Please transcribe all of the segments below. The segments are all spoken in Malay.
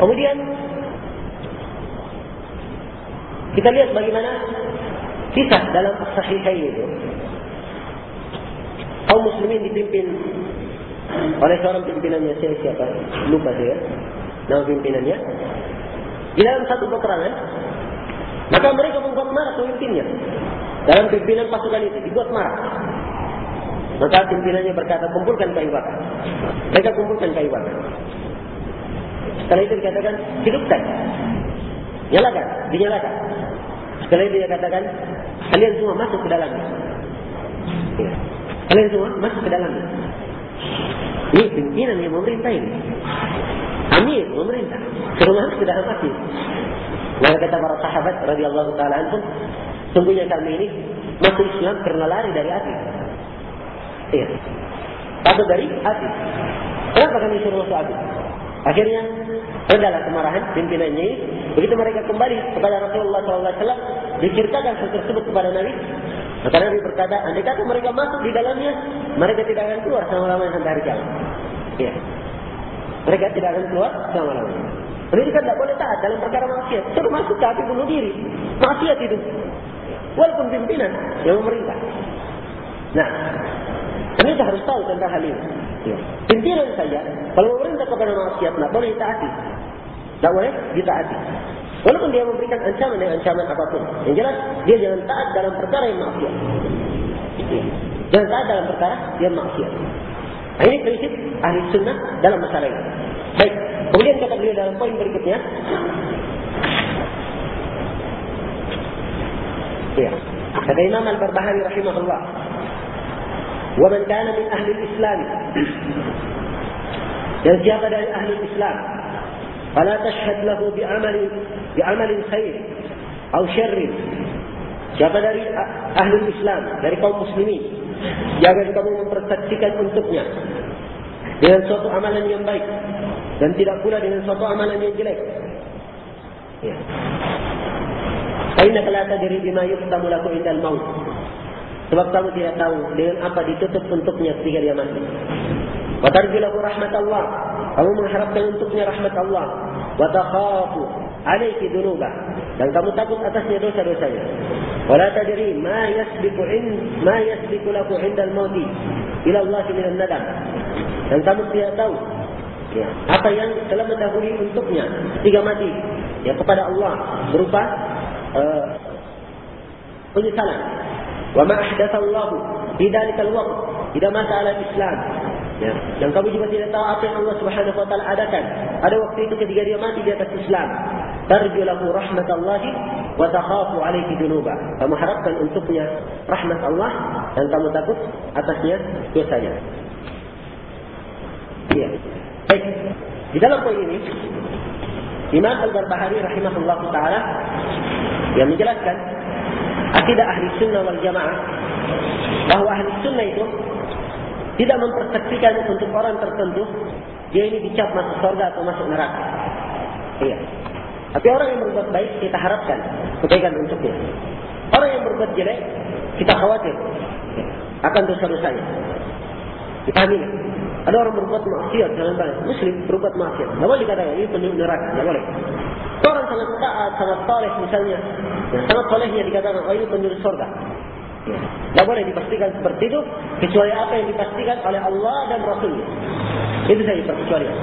Kemudian kita lihat bagaimana kisah dalam Sahihain itu. Kaum muslimin dipimpin oleh seorang pimpinannya saya siapa? Lupa saya. Nama pimpinannya. Di dalam satu peperangan, maka mereka membuat marah pemimpinnya. Dalam pimpinan pasukan itu dibuat marah. Maka pimpinannya berkata, kumpulkan kayu bakar. Mereka kumpulkan kayu bakar. Setelah itu dikatakan, hidupkan. Nyalakan, dinyalakan. Setelah dia katakan, kalian semua masuk ke dalamnya. Ya. Kalian semua masuk ke dalamnya. Ini pimpinan yang memerintah ini. Amir memerintah. Suruh masuk ke dalam hati. Maka kata para sahabat radhiyallahu taala anhum, sungguhnya kami ini masuk Islam karena lari dari hati. Iya. Takut dari hati. Kenapa kami suruh masuk hati? Akhirnya redalah kemarahan pimpinannya. Begitu mereka kembali kepada Rasulullah SAW, diceritakan hal tersebut kepada Nabi. Maka Nabi berkata, andai kata mereka masuk di dalamnya, mereka tidak akan keluar selama-lamanya sampai hari kiamat. Iya. Mereka tidak akan keluar selama-lamanya. Pendidikan tidak boleh taat dalam perkara maksiat. Suruh masuk tapi bunuh diri. Maksiat itu. Walaupun pimpinan yang memerintah. Nah, kita harus tahu tentang hal ini. Ya. Pimpinan saja, kalau memerintah kepada maksiat, tidak boleh ditaati. Tidak boleh ditaati. Walaupun dia memberikan ancaman dengan ancaman apapun. Yang jelas, dia jangan taat dalam perkara yang maksiat. Jangan taat dalam perkara yang maksiat. Nah, ini prinsip ahli sunnah dalam masalah ini. Baik, kemudian kata beliau dalam poin berikutnya. Ya. Kata Imam Al-Barbahari rahimahullah. ومن كان من أهل الإسلام dan siapa dari ahli Islam fala tashhad lahu bi amali bi amalin khair atau syarr siapa dari ahli Islam dari kaum muslimin jangan kamu mempersaksikan untuknya dengan suatu amalan yang baik dan tidak pula dengan suatu amalan yang jelek ya Karena kalau tadi bima yuftamu laku indal maut Sebab kamu tidak tahu dengan apa ditutup untuknya ketika dia mati. Wa tarjulahu rahmat Allah. Kamu mengharapkan untuknya rahmat Allah. Wa takhafu alayki dunubah. Dan kamu takut atasnya dosa-dosanya. Wa la tadri ma yasbiqu in ma yasbiqu lahu indal mauti ila Allah min an-nadam. Dan kamu tidak tahu ya, apa yang telah mendahului untuknya ketika mati ya kepada Allah berupa uh, penyesalan وما أحدث الله في ذلك الوقت إذا مات على الإسلام Ya. Dan kamu juga tidak tahu apa yang Allah Subhanahu wa taala adakan. Ada waktu itu ketika dia mati di atas Islam. Tarjulahu rahmatallahi wa takhafu alayhi dunuba. Kamu harapkan untuknya rahmat Allah dan kamu takut atasnya dosanya. Iya. Baik. Di dalam poin ini Imam Al-Barbahari rahimahullah taala yang menjelaskan akidah ahli sunnah wal jamaah bahawa ahli sunnah itu tidak mempersaksikan untuk orang tertentu dia ini dicap masuk surga atau masuk neraka. Iya. Tapi orang yang berbuat baik kita harapkan kebaikan untuknya. Orang yang berbuat jelek kita khawatir akan dosa-dosanya. Kita amin. Ada orang berbuat maksiat jangan banyak. Muslim berbuat maksiat. Tidak boleh dikatakan ini penuh neraka. Tidak boleh. Orang sangat taat, sangat soleh misalnya. Ya, sangat solehnya dikatakan, oh ini penduduk surga. Tidak boleh dipastikan seperti itu, kecuali apa yang dipastikan oleh Allah dan Rasulnya. Itu saja perkecualian.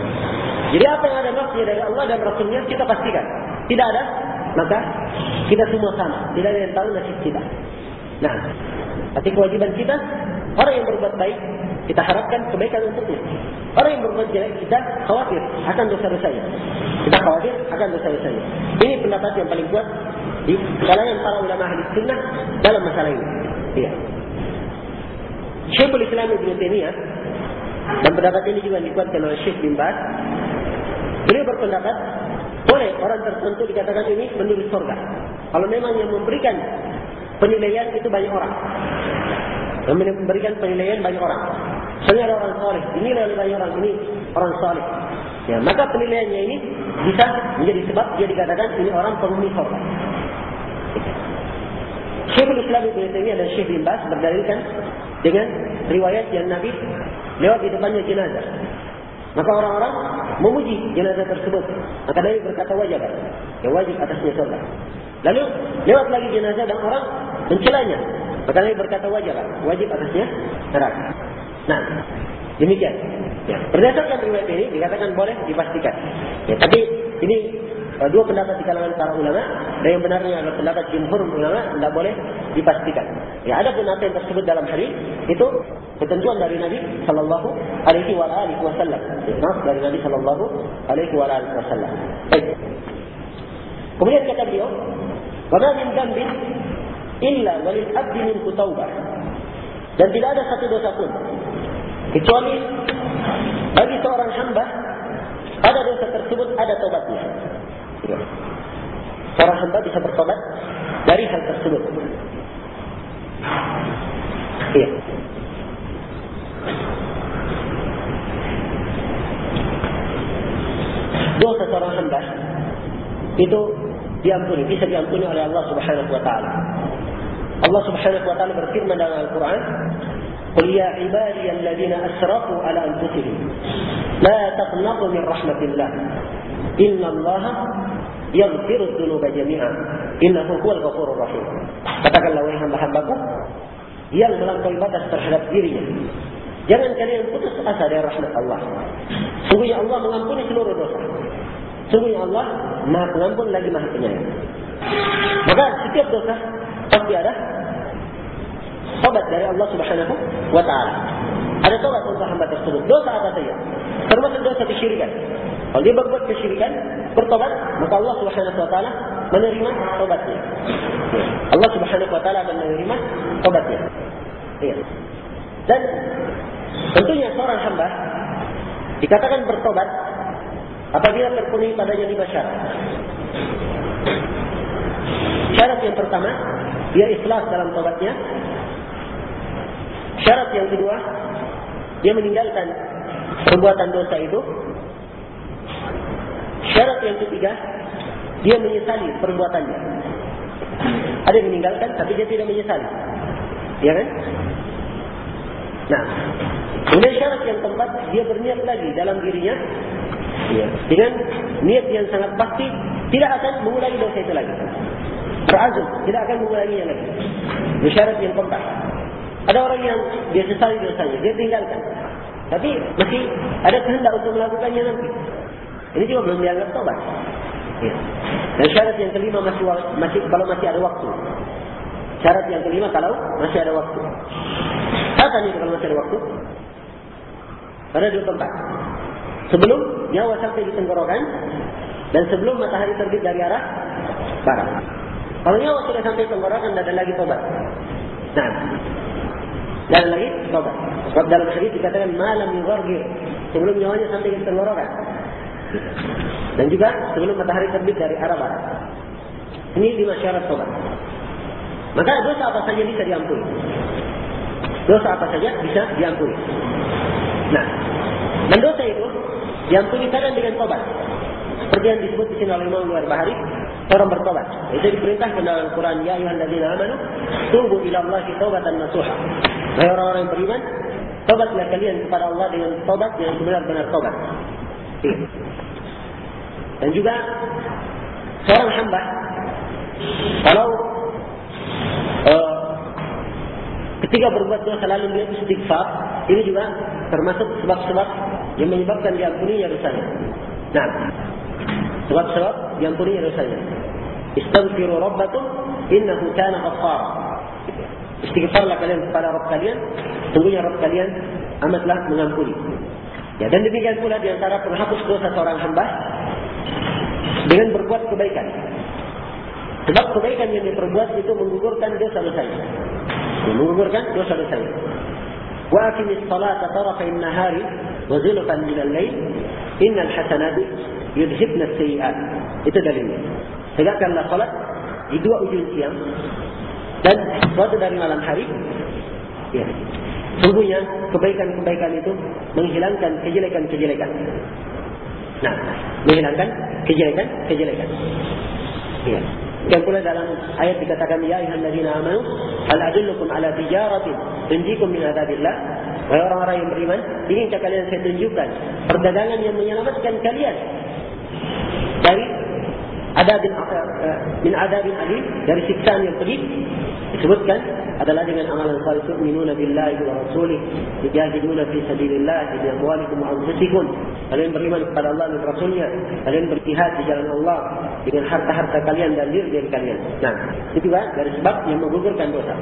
Jadi apa yang ada maksudnya dari Allah dan Rasulnya, kita pastikan. Tidak ada, maka kita semua sama. Tidak ada yang tahu nasib kita. Nah, tapi kewajiban kita, orang yang berbuat baik, kita harapkan kebaikan untuknya. Orang yang berbuat jelek kita khawatir akan dosa-dosanya. Kita khawatir akan dosa-dosanya. Ini pendapat yang paling kuat di kalangan para ulama ahli sunnah dalam masalah ini. Iya. Syekhul Islam Ibn Taimiyah dan pendapat ini juga dikuatkan oleh Syekh bin Baz. Beliau berpendapat boleh orang tertentu dikatakan ini penduduk surga. Kalau memang yang memberikan penilaian itu banyak orang. Yang memberikan penilaian banyak orang. Misalnya ada orang soleh, ini banyak orang, ini orang soleh. Ya, maka penilaiannya ini bisa menjadi sebab dia dikatakan ini orang penghuni surga. Syekhul Islam Ibn Taimiyah dan Syekh bin Bas berdalilkan dengan riwayat yang Nabi lewat di depannya jenazah. Maka orang-orang memuji jenazah tersebut. Maka Nabi berkata wajib. Ya wajib atasnya sholat. Lalu lewat lagi jenazah dan orang mencelanya. Maka Nabi berkata wajib. Wajib atasnya neraka. Nah, demikian. Ya. Berdasarkan riwayat ini dikatakan boleh dipastikan. Ya, tapi ini uh, dua pendapat di kalangan para ulama dan yang benarnya adalah pendapat jumhur ulama tidak boleh dipastikan. Ya, ada pun apa yang tersebut dalam hadis itu ketentuan dari Nabi Shallallahu Alaihi Wasallam. Ya, dari Nabi Shallallahu Alaihi Wasallam. Baik. Kemudian kata beliau, "Wala min dambin illa walil abdi min kutaubah." Dan tidak ada satu dosa pun kecuali bagi seorang hamba ada dosa tersebut ada tobatnya. Ya. Seorang hamba bisa bertobat dari hal tersebut. Iya. Dosa seorang hamba itu diampuni, bisa diampuni oleh Allah Subhanahu wa taala. Allah Subhanahu wa taala berfirman dalam Al-Qur'an, قل يا عبادي الذين أسرفوا على أنفسهم لا تقنطوا من رحمة الله إن الله يغفر الذنوب جميعا إنه هو الغفور الرحيم katakanlah wahai hamba-hambaku yang melampaui batas terhadap dirinya jangan kalian putus asa dari rahmat Allah sungguhnya Allah mengampuni seluruh dosa sungguhnya Allah maha pengampun lagi maha penyayang maka setiap dosa pasti ada tobat dari Allah Subhanahu wa taala. Ada tobat untuk hamba tersebut. Dosa apa saja? Termasuk dosa kesyirikan. Kalau dia berbuat kesyirikan, bertobat, maka Allah Subhanahu wa taala menerima tobatnya. Allah Subhanahu wa taala akan menerima tobatnya. Iya. Dan tentunya seorang hamba dikatakan bertobat apabila terpenuhi padanya lima syarat. Syarat yang pertama, dia ikhlas dalam tobatnya. Syarat yang kedua, dia meninggalkan perbuatan dosa itu. Syarat yang ketiga, dia menyesali perbuatannya. Ada yang meninggalkan, tapi dia tidak menyesali. Ya kan? Nah, kemudian syarat yang keempat, dia berniat lagi dalam dirinya. Ya, dengan niat yang sangat pasti, tidak akan mengulangi dosa itu lagi. Berazum, tidak akan mengulanginya lagi. Ini syarat yang keempat. Ada orang yang dia sesali dosanya, dia tinggalkan. Tapi masih ada kehendak untuk melakukannya nanti. Ini juga belum dianggap tobat. Ya. Dan syarat yang kelima masih, masih kalau masih ada waktu. Syarat yang kelima kalau masih ada waktu. Apa ini kalau masih ada waktu? Ada dua tempat. Sebelum nyawa sampai di tenggorokan dan sebelum matahari terbit dari arah barat. Kalau nyawa sudah sampai tenggorokan, tidak ada lagi tobat. Nah, dan lagi tobat. Sebab dalam hadis dikatakan malam yughargir. Sebelum nyawanya sampai ke tenggorokan. Dan juga sebelum matahari terbit dari arah barat. Ini lima syarat tobat. Maka dosa apa saja bisa diampuni. Dosa apa saja bisa diampuni. Nah, dan dosa itu diampuni kadang dengan tobat. Seperti yang disebut di sini oleh Imam Luar Bahari, orang bertobat. Itu diperintahkan dalam Al-Quran, Ya ayuhan ladina amanu, tunggu ila Allah taubatan nasuha. Hai orang-orang beriman, tobatlah kalian kepada Allah dengan tobat yang benar-benar. Iya. Dan juga seorang hamba kalau uh, ketika berbuat dosa lalu dia istighfar, ini juga termasuk sebab-sebab yang menyebabkan diampuninya dosanya. Nah, sebab-sebab diampuninya dosanya. Istaghfiru rabbakum innahu kana ghaffara. Istighfarlah kalian kepada Rabb kalian. Sungguhnya Rabb kalian amatlah mengampuni. Ya, dan demikian pula di antara penghapus dosa seorang hamba dengan berbuat kebaikan. Sebab kebaikan yang diperbuat itu menggugurkan dosa-dosanya. Menggugurkan dosa-dosanya. Wa aqimis salata tarafa'in nahari wa zulfan min al-lail innal hasanati yudhibna as-sayyi'at. Itu dalilnya. Tegakkanlah salat di dua ujung siang dan suatu dari malam hari ya sungguhnya kebaikan-kebaikan itu menghilangkan kejelekan-kejelekan nah menghilangkan kejelekan-kejelekan ya yang pula dalam ayat dikatakan ya ayuhan ladina amanu hal adullukum ala tijaratin tunjikum min adabillah Wahai orang-orang yang beriman, inginkah kalian saya tunjukkan perdagangan yang menyelamatkan kalian ada bin uh, min adabin alim dari siksaan yang pedih disebutkan adalah dengan amalan salih tu'minuna billahi wa rasulih tujahiduna fi sabilillah bi amwalikum wa anfusikum. Kalian beriman kepada Allah dan Rasulnya. Kalian berjihad di jalan Allah dengan harta-harta kalian dan diri kalian. Nah itu juga dari sebab yang menggugurkan dosa.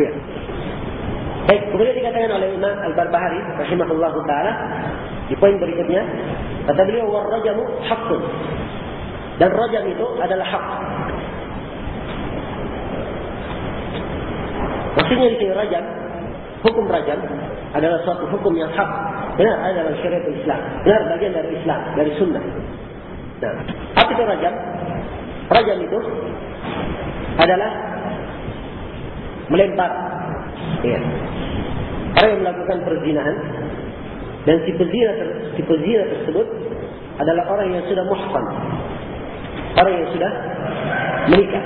Ya. Baik, kemudian dikatakan oleh Imam Al-Barbahari rahimahullah taala di poin berikutnya kata beliau warrajamu haqqun dan rajam itu adalah hak. Maksudnya di sini rajam, hukum rajam adalah suatu hukum yang hak. Benar adalah syariat Islam. Benar bagian dari Islam, dari sunnah. Nah, apa itu rajam? Rajam itu adalah melempar. Ya. Orang yang melakukan perzinahan dan si pezina, si pezina tersebut adalah orang yang sudah muhsan, orang yang sudah menikah.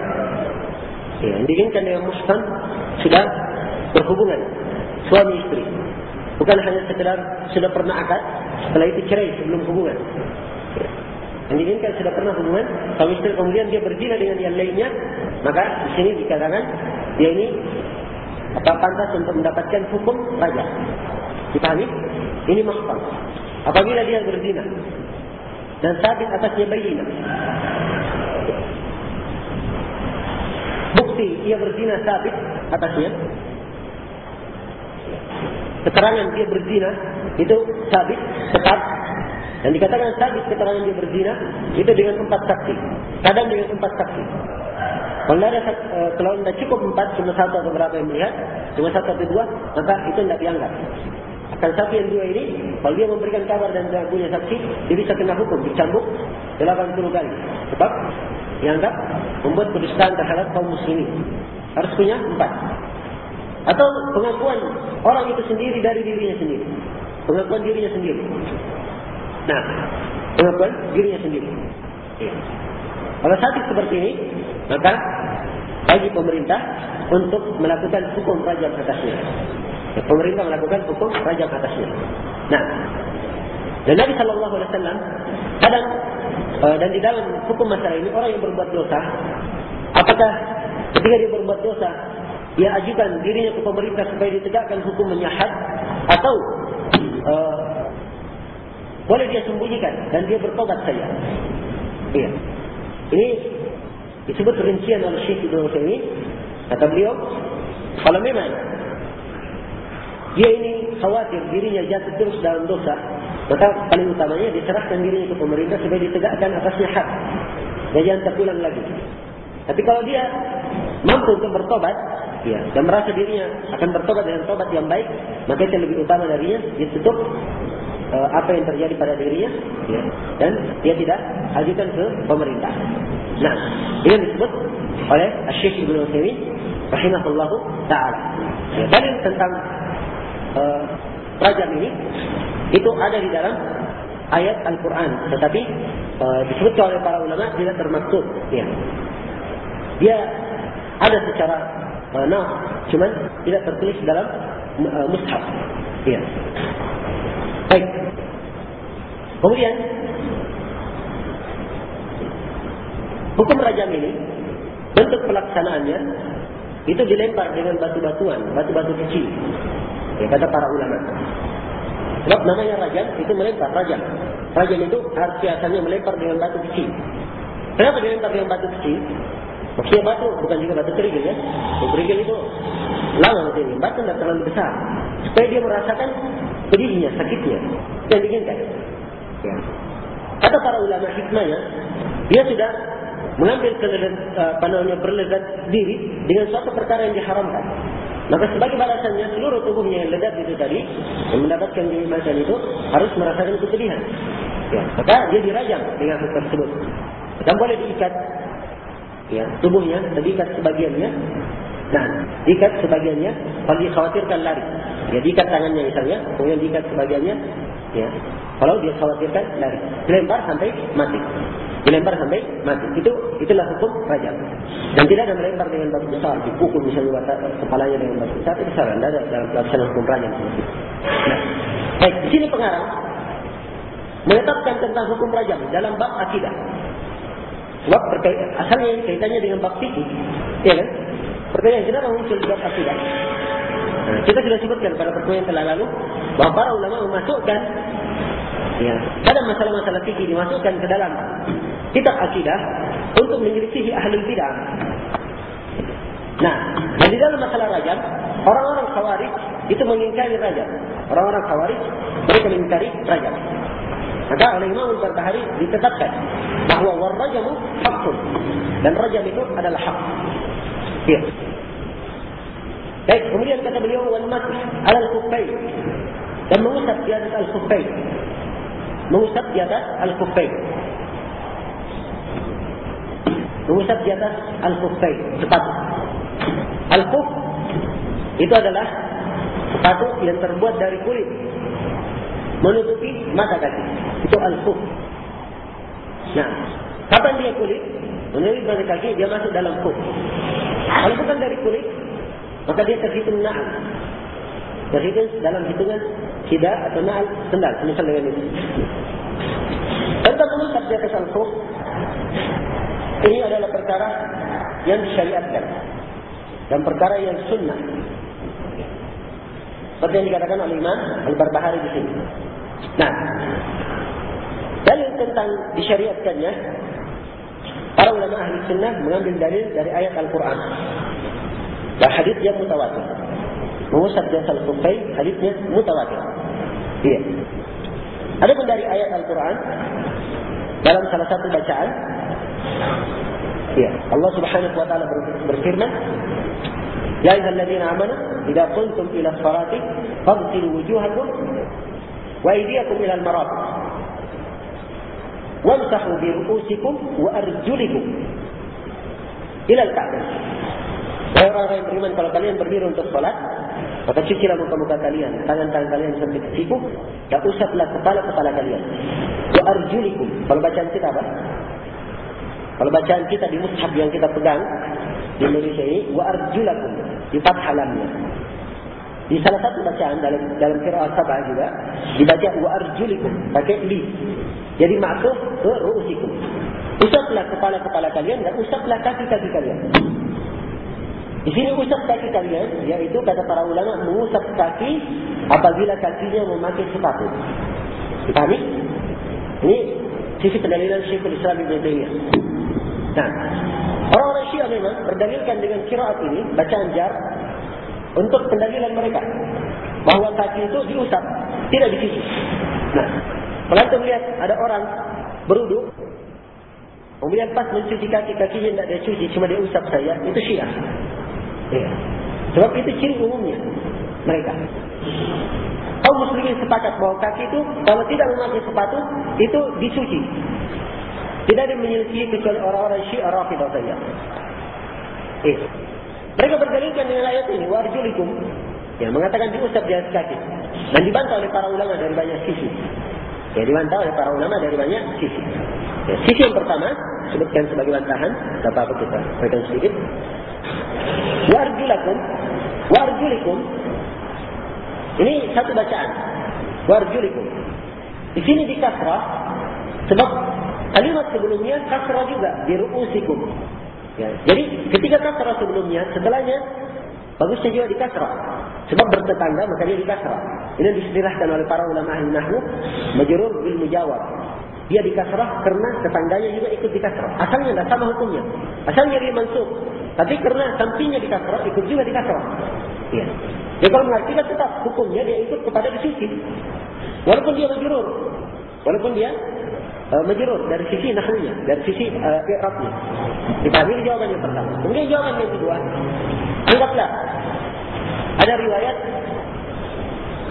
Ya, diinginkan dengan mustan sudah berhubungan suami istri. Bukan hanya sekedar sudah pernah akad, setelah itu cerai sebelum hubungan. Ya. Yang diinginkan sudah pernah hubungan, suami istri kemudian dia berzina dengan yang lainnya, maka di sini dikatakan dia ini apa pantas untuk mendapatkan hukum raja. Dipahami? Ini mustan. Apabila dia berzina dan sabit atasnya bayina bukti ia berzina sabit atasnya. Keterangan dia berzina itu sabit tetap dan dikatakan sabit keterangan dia berzina itu dengan empat saksi. Kadang dengan empat saksi. Kalau ada eh, kalau tidak cukup empat cuma satu atau berapa yang melihat cuma satu atau dua maka itu tidak dianggap. Akan saksi yang dua ini kalau dia memberikan kabar dan tidak punya saksi dia bisa kena hukum dicambuk 80 kali. Sebab dianggap membuat kedustaan terhadap kaum muslimin. Harus punya empat. Atau pengakuan orang itu sendiri dari dirinya sendiri. Pengakuan dirinya sendiri. Nah, pengakuan dirinya sendiri. Kalau satu seperti ini, maka bagi pemerintah untuk melakukan hukum rajam atasnya. Ya, pemerintah melakukan hukum rajam atasnya. Nah, dan Nabi Shallallahu Alaihi Wasallam kadang dan di dalam hukum masalah ini orang yang berbuat dosa apakah ketika dia berbuat dosa dia ajukan dirinya ke pemerintah supaya ditegakkan hukum menyahad atau uh, boleh dia sembunyikan dan dia bertobat saja? Iya. Ini disebut rincian oleh Syekh Ibn ini kata beliau kalau memang dia ini khawatir dirinya jatuh terus dalam dosa maka paling utamanya diserahkan dirinya ke pemerintah supaya ditegakkan atasnya hak. Dan jangan terulang lagi. Tapi kalau dia mampu untuk bertobat, ya, dan merasa dirinya akan bertobat dengan tobat yang baik, maka itu lebih utama darinya, dia tutup uh, apa yang terjadi pada dirinya, ya, dan dia tidak ajukan ke pemerintah. Nah, ini disebut oleh Syekh Ibn Uthaymin, rahimahullah ta'ala. Ya, tentang uh, rajam ini, itu ada di dalam ayat Al-Quran. Tetapi uh, disebutkan oleh para ulama tidak termaksud. Ya. Dia ada secara uh, nah, cuman tidak tertulis dalam uh, mushaf. Ya. Baik. Kemudian hukum rajam ini bentuk pelaksanaannya itu dilempar dengan batu-batuan, batu-batu kecil. Ya, kata para ulama. Sebab namanya rajam itu melempar rajam. Rajam itu biasanya melempar dengan batu kecil. Kenapa dilempar dengan batu kecil? Maksudnya batu bukan juga batu kerikil ya. Kerikil itu lama ini. Batu tidak terlalu besar. Supaya dia merasakan pedihnya, sakitnya. Yang diinginkan. Ya. Kata para ulama hikmahnya, dia sudah mengambil kelezat, apa namanya, berlezat diri dengan suatu perkara yang diharamkan. Maka sebagai balasannya seluruh tubuhnya yang ledak itu tadi yang mendapatkan kenikmatan itu harus merasakan kesedihan. Ya, maka dia dirajam dengan hal tersebut. Dan boleh diikat ya, tubuhnya, diikat sebagiannya. Nah, diikat sebagiannya kalau dikhawatirkan lari. Ya, diikat tangannya misalnya, kemudian diikat sebagiannya. Ya, kalau dia khawatirkan lari, dilempar sampai mati. Dilempar sampai mati. Itu itulah hukum rajam. Dan tidak ada melempar dengan batu besar, dipukul misalnya bata, kepalanya dengan batu besar, itu salah. Tidak ada dalam pelaksanaan hukum rajam. Nah, baik, di sini pengarang menetapkan tentang hukum rajam dalam bab akidah. Sebab asalnya kaitannya dengan bab fikih, ya kan? Pertanyaan kenapa muncul di bab akidah? Kita sudah sebutkan pada pertemuan yang telah lalu bahawa para ulama memasukkan ya, pada masalah-masalah fikih dimasukkan ke dalam kitab akidah untuk menyelisihi ahli bidah. Nah, dan di dalam masalah rajam, orang-orang khawarij itu mengingkari rajam. Orang-orang khawarij mereka mengingkari rajam. Maka oleh Imam Al-Barbahari ditetapkan bahawa warrajamu haqqun dan rajam itu adalah hak. Ya. Baik, kemudian kata beliau wal masih ala al-khuffain dan mengusap di atas al-khuffain. Mengusap di atas al-khuffain mengusap di atas al-khuffai, sepatu. Al-khuff itu adalah sepatu yang terbuat dari kulit menutupi mata kaki. Itu al-khuff. Nah, kapan dia kulit? Menutupi mata kaki, dia masuk dalam khuff. Kalau bukan dari kulit, maka dia terhitung na'al. Terhitung dalam hitungan tidak atau na'al sendal. Misal dengan ini. Tentang mengusap di atas al-khuff, ini adalah perkara yang disyariatkan dan perkara yang sunnah. Seperti yang dikatakan oleh Imam Al-Barbahari di sini. Nah, dalil tentang disyariatkannya para ulama ahli sunnah mengambil dalil dari ayat Al-Quran dan hadis yang mutawatir. Mengusap jasa al-kufay, hadisnya mutawatir. Iya. Ada dari ayat Al-Quran dalam salah satu bacaan Ya, Allah Subhanahu wa taala berfirman, "Ya ayyuhalladzina amanu, idza qumtum ila sholati faghsilu wujuhakum wa aydiyakum ila al-marafiq." Wamsahu bi ru'usikum wa arjulikum ila al-ka'bah. Orang-orang yang beriman, kalau kalian berdiri untuk sholat, maka cucilah muka-muka kalian, tangan-tangan kalian sampai ke siku, dan usaplah kepala-kepala kalian. Wa arjulikum. Kalau bacaan kita apa? Kalau bacaan kita di mushaf yang kita pegang di Indonesia ini wa arjulakum di fathah lamnya. Di salah satu bacaan dalam dalam qiraat sabah juga dibaca wa arjulikum pakai li. Jadi maksud ke ru'usikum. Usaplah kepala-kepala kalian dan usaplah kaki-kaki kalian. Di sini usap kaki kalian, yaitu kata para ulama mengusap kaki apabila kakinya memakai sepatu. Dipahami? Ini sisi pendalilan Syekhul Islam Ibn Taymiyah. Nah, orang-orang Syiah memang berdalilkan dengan kiraat ini, bacaan jar, untuk pendalilan mereka. Bahawa kaki itu diusap, tidak dicuci. Nah, kalau kita melihat ada orang beruduk, kemudian pas mencuci kaki, kakinya tidak dia cuci, cuma dia usap saja, itu Syiah. Ya. Sebab itu ciri umumnya mereka. Kaum muslimin sepakat bahawa kaki itu, kalau tidak memakai sepatu, itu dicuci. Tidak ada menyelesaikan kecuali orang-orang syiah rafidah saja. Eh. Mereka berdalilkan dengan ayat ini. Warjulikum. Ya, mengatakan diusap di atas kaki. Dan dibantah oleh para ulama dari banyak sisi. Ya, dibantah oleh para ulama dari banyak sisi. Ya, sisi yang pertama, sebutkan sebagai bantahan. Tak apa-apa kita berikan sedikit. Warjulakum. Warjulikum. Ini satu bacaan. Warjulikum. Di sini di kasrah. Sebab sebelumnya kasra juga di ru'usikum. Ya. Jadi ketika kasra sebelumnya, setelahnya bagusnya juga di kasra. Sebab bertetangga maka dia di. Ini disirahkan oleh para ulama ahli nahwu majrur bil mujawab. Dia di kasrah karena tetangganya juga ikut di kasrah. Asalnya tidak sama hukumnya. Asalnya dia mansub. Tapi karena sampingnya di kasrah, ikut juga di kasrah. Ya. Jadi kalau mengartikan tetap hukumnya dia ikut kepada di sisi. Walaupun dia majrur. Walaupun dia uh, menjerut dari sisi nahwunya, dari sisi uh, i'rabnya. Kita ambil jawaban yang pertama. Kemudian jawaban yang kedua, anggaplah ada riwayat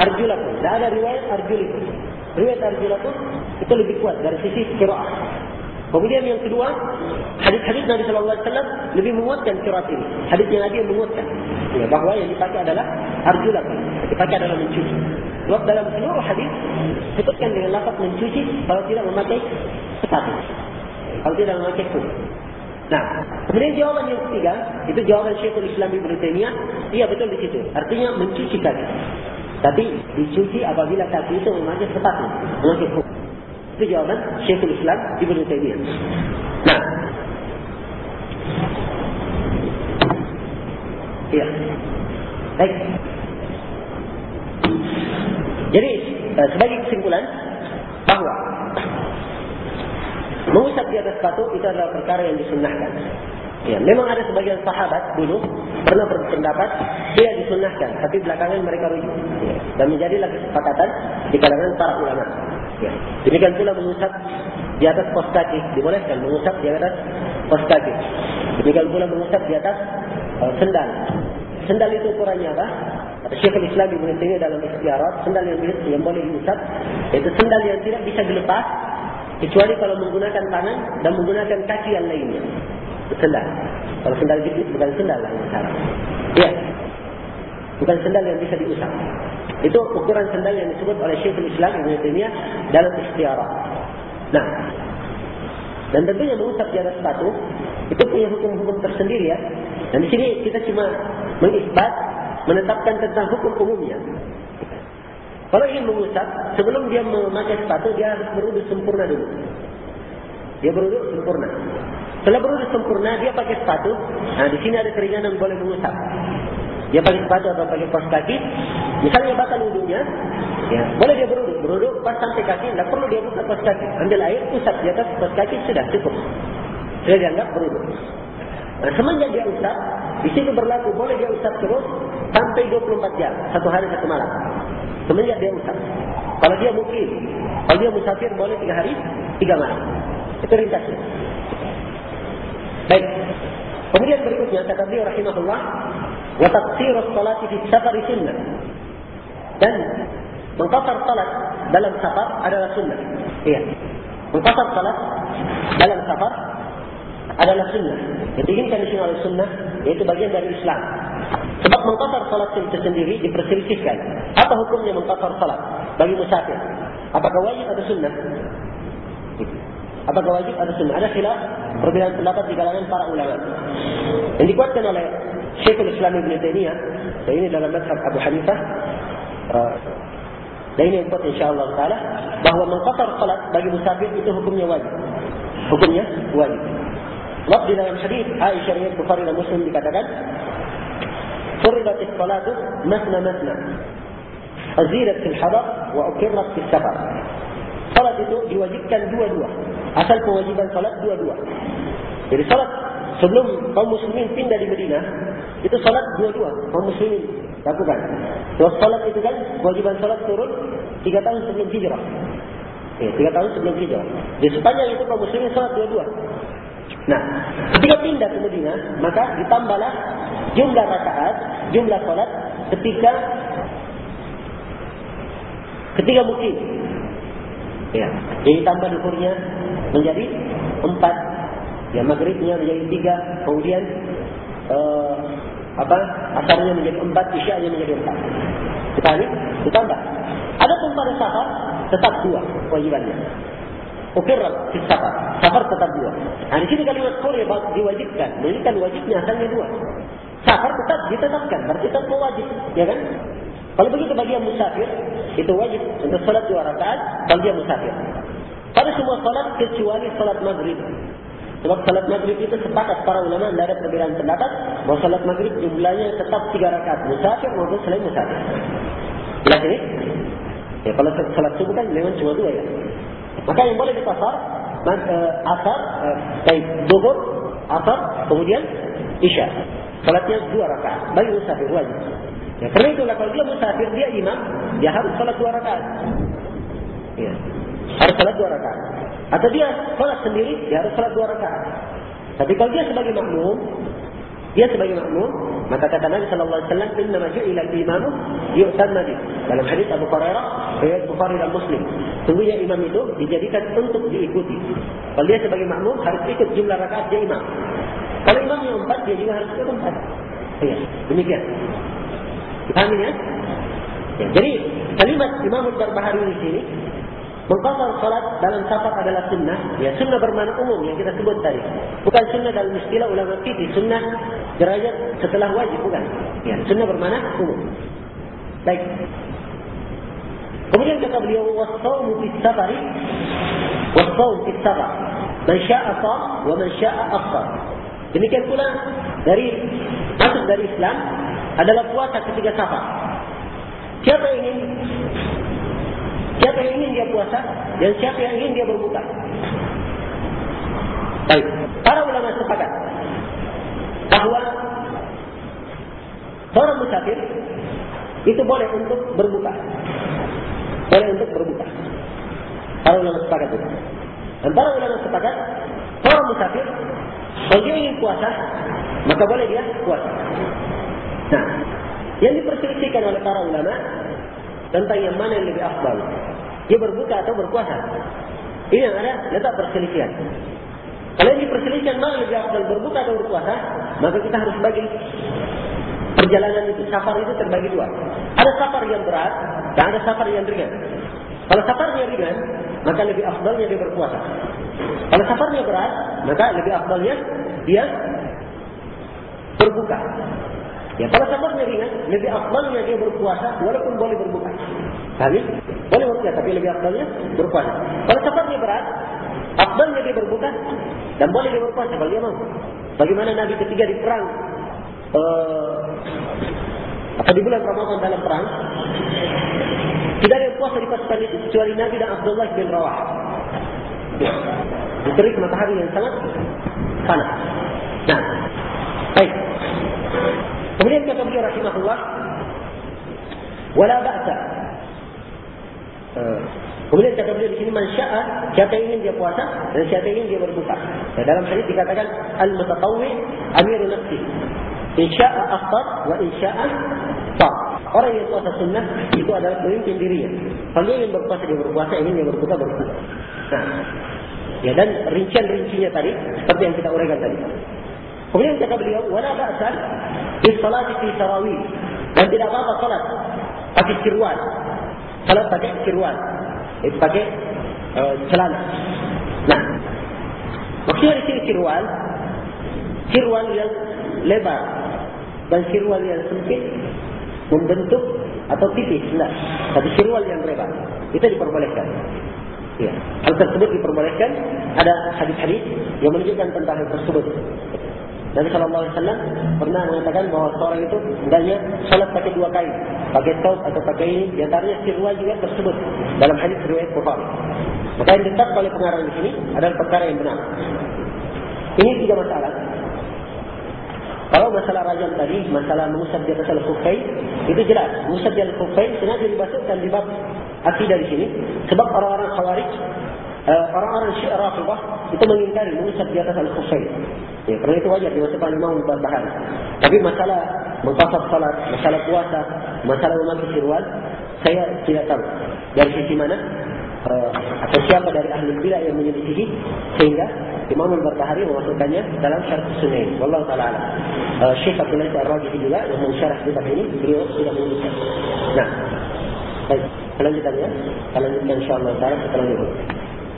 arjulakum, dan ada riwayat arjulikum. Riwayat arjulakum itu lebih kuat dari sisi qiraah. Kemudian yang kedua, hadis-hadis Nabi sallallahu alaihi wasallam lebih menguatkan qiraat ini. Hadis yang lagi yang menguatkan ya, bahawa yang dipakai adalah arjulakum, dipakai adalah mencuci. Sebab dalam seluruh hadis sebutkan dengan lafaz mencuci kalau tidak memakai sepatu. Kalau tidak memakai kuf. Nah, kemudian jawaban yang ketiga, itu jawaban Syekhul Islam Ibn Taymiyah. Iya betul di situ. Artinya mencuci kaki. Tapi dicuci apabila kaki itu memakai sepatu. Memakai kuf. Itu jawaban Syekhul Islam Ibn Taymiyah. Nah. Iya. Baik. Jadi, eh, sebagai kesimpulan, bahawa mengusap di atas sepatu itu adalah perkara yang disunnahkan. Ya, memang ada sebagian sahabat dulu pernah berpendapat dia disunnahkan, tapi belakangan mereka rujuk. Ya, dan menjadilah kesepakatan di kalangan para ulama. Ya, demikian pula mengusap di atas pos kaki, dibolehkan mengusap di atas pos kaki. Demikian pula mengusap di atas uh, sendal. Sendal itu ukurannya apa? Syekhul Islam Taimiyah dalam istiarat, sendal yang, yang boleh diusap, itu sendal yang tidak bisa dilepas, kecuali kalau menggunakan tangan dan menggunakan kaki yang lainnya. Sendal. Kalau sendal jepit, bukan sendal lah yang salah. Ya. Bukan sendal yang bisa diusap. Itu ukuran sendal yang disebut oleh Syekhul Islam Ibn Taimiyah dalam istiarat. Nah, dan tentunya mengusap di atas sepatu, itu punya hukum-hukum tersendiri ya. Dan di sini kita cuma mengisbat menetapkan tentang hukum umumnya. Kalau ingin mengusap, sebelum dia memakai sepatu, dia harus beruduk sempurna dulu. Dia beruduk sempurna. Setelah beruduk sempurna, dia pakai sepatu. Nah, di sini ada keringanan boleh mengusap. Dia pakai sepatu atau pakai kos kaki. Misalnya bakal uduknya, ya, boleh dia beruduk. Beruduk pas sampai kaki, tidak perlu dia buka kos kaki. Ambil air, usap di atas kos kaki, sudah cukup. Sudah dianggap beruduk. Nah, semenjak dia usap, di sini berlaku boleh dia usap terus sampai 24 jam, satu hari satu malam. Semenjak dia usap. Kalau dia mungkin, kalau dia musafir boleh tiga hari, tiga malam. Itu ringkasnya. Baik. Kemudian berikutnya kata beliau rahimahullah, taqsir as-salati fi safar sunnah. Dan mengqasar salat dalam safar adalah sunnah. Iya. Mengqasar salat dalam safar adalah sunnah. Yang diinginkan di sini oleh sunnah, yaitu bagian dari Islam. Sebab mengkafar salat itu sendiri diperselisihkan. Apa hukumnya mengkafar salat bagi musafir? Apakah wajib atau sunnah? Apakah wajib atau sunnah? Ada khilaf perbedaan pendapat di kalangan para ulama. Yang dikuatkan oleh شيخ الإسلام ابن تيمية تيميه لنا مذهب أبو حنيفة آه. لين ينقطع إن شاء الله تعالى فهو من قطر صلاه باقي مسافر مثل حكمية واجب حكمية واجب رب إلى الحديث عائشة رضي الله عنها مسلم بكتابات فرضت الصلاة مثنى مثنى أزيلت في الحضر وأقرت في السفر. صلت بواجب كان دوا دوا. أسألت واجبا صلت دوا دوا. يعني صلت سلم مسلمين في المدينة Itu salat dua-dua kaum muslimin lakukan Terus salat itu kan kewajiban salat turun Tiga tahun sebelum hijrah Ya, tiga tahun sebelum hijrah. Di sepanjang itu kaum muslimin salat dua-dua. Nah, ketika pindah ke Medina, maka ditambahlah jumlah rakaat, jumlah salat ketika ketika mungkin. Ya, jadi tambah dukurnya menjadi empat, ya maghribnya menjadi tiga, kemudian uh, apa asarnya menjadi empat, isyanya menjadi empat. Kita ditambah. Ada pun pada safar tetap dua kewajibannya. Ukirrat di safar. Safar tetap dua. Nah, di sini kalimat kur ya diwajibkan. Ini wajibnya asalnya dua. Safar tetap ditetapkan. Berarti tetap wajib. Ya kan? Kalau begitu bagi yang musafir, itu wajib untuk salat dua rakaat kalau dia musafir. Pada semua salat kecuali salat maghrib. Sebab salat maghrib itu sepakat para ulama tidak ada perbedaan pendapat bahawa salat maghrib jumlahnya tetap tiga rakaat musafir maupun selain musafir. Jelas ini? Ya, kalau salat subuh kan memang cuma dua ya. Maka yang boleh dipasar uh, asar, uh, baik duhur, asar, kemudian isya. Salatnya dua rakaat. Bagi musafir wajib. Ya, karena itulah kalau dia musafir, dia imam, dia harus salat dua rakaat. Ya. Harus salat dua rakaat. Atau dia salat sendiri, dia harus salat dua rakaat. Tapi kalau dia sebagai makmum, dia sebagai makmum, maka kata Nabi sallallahu alaihi wasallam, "Inna ma ju'ila al-imanu yu'tamma bih." Dalam hadis Abu Hurairah, riwayat Bukhari dan Muslim. Sungguhnya imam itu dijadikan untuk diikuti. Kalau dia sebagai makmum harus ikut jumlah rakaat dia imam. Kalau imam yang empat, dia juga harus ikut empat. Ya, demikian. Paham ya? ya? Jadi kalimat Imam Al-Barbahari di sini Mengkosor salat dalam safar adalah sunnah. Ya, sunnah bermakna umum yang kita sebut tadi. Bukan sunnah dalam istilah ulama fikih. Sunnah derajat setelah wajib, bukan. Ya, sunnah bermakna umum. Baik. Kemudian kata beliau, wasawmu fi safari, wasawmu fi safar. Man sya'a sah, wa man sya'a afsar. Demikian pula dari masuk dari Islam adalah puasa ketika safar. Siapa ingin Siapa yang ingin dia puasa dan siapa yang ingin dia berbuka. Baik. Para ulama sepakat bahawa seorang musafir itu boleh untuk berbuka. Boleh untuk berbuka. Para ulama sepakat itu. Dan para ulama sepakat seorang musafir kalau dia ingin puasa maka boleh dia puasa. Nah, yang diperselisihkan oleh para ulama tentang yang mana yang lebih afdal. Dia berbuka atau berpuasa. Ini yang ada letak perselisihan. Kalau ini perselisihan mana lebih afdal berbuka atau berpuasa, maka kita harus bagi perjalanan itu, safar itu terbagi dua. Ada safar yang berat dan ada safar yang ringan. Kalau safarnya ringan, maka lebih afdalnya dia berpuasa. Kalau safarnya berat, maka lebih afdalnya dia berbuka. Ya, kalau safarnya ringan, lebih afdalnya dia berpuasa walaupun boleh berbuka. Kali boleh berbuka tapi lebih afdalnya berpuasa. Kalau safarnya berat, afdalnya dia berbuka dan boleh dia berpuasa kalau dia mau. Bagaimana Nabi ketiga di perang uh, atau di bulan Ramadan dalam perang tidak ada puasa di pasukan itu kecuali Nabi dan Abdullah bin Rawah. Ya. Diterik matahari yang sangat panas. Nah, baik. Kemudian kata beliau rahimahullah, wala ba'sa. Uh, kemudian kata beliau di sini man syaa siapa ingin dia puasa dan siapa ingin dia berbuka. Nah, dalam hadis dikatakan al-mutatawwi amirun nafsi. In syaa aftar wa in syaa tar. Orang yang puasa sunnah itu adalah pemimpin dirinya. Kalau dia ingin berpuasa dia berpuasa, ingin dia berbuka berbuka. Nah, ya dan rincian-rincinya tadi seperti yang kita uraikan tadi. Kemudian kata beliau, wala ba'sa di salat fi tarawih. Dan tidak apa-apa salat pakai sirwal. Salat pakai sirwal. Itu pakai uh, celana. Nah, maksudnya di sini sirwal, sirwal yang lebar dan sirwal yang sempit membentuk atau tipis, nah, tapi sirwal yang lebar itu diperbolehkan. Ya. Hal tersebut diperbolehkan ada hadis-hadis yang menunjukkan tentang hal tersebut. Nabi Shallallahu Alaihi Wasallam pernah mengatakan bahawa seorang itu hendaknya sholat pakai dua kain, pakai top atau pakai ini. Di antaranya sirwa juga tersebut dalam hadis riwayat Bukhari. Maka yang tetap oleh pengarang di sini adalah perkara yang benar. Ini tiga masalah. Kalau masalah rajam tadi, masalah mengusap di atas al-kufay, itu jelas. Mengusap di al-kufay sengaja dibasuhkan di bab akidah di sini. Sebab orang-orang khawarij orang-orang syiah rafibah itu mengingkari mengusap di atas al-khufayn. Ya, kerana itu wajar dimasukkan imam berbahaya. Tapi masalah mengkasar salat, masalah puasa, masalah memakai sirwal, saya tidak tahu dari sisi mana uh, atau siapa dari ahli bidah yang menyelisihi sehingga Imam Al-Barbahari memasukkannya dalam syarah sunnah. Wallahu taala alam. Uh, Syekh Abdul Aziz Ar-Rajihi juga yang mensyarah kitab ini beliau sudah menyebutkan. Nah, baik. Selanjutnya, selanjutnya insyaallah setelah ini.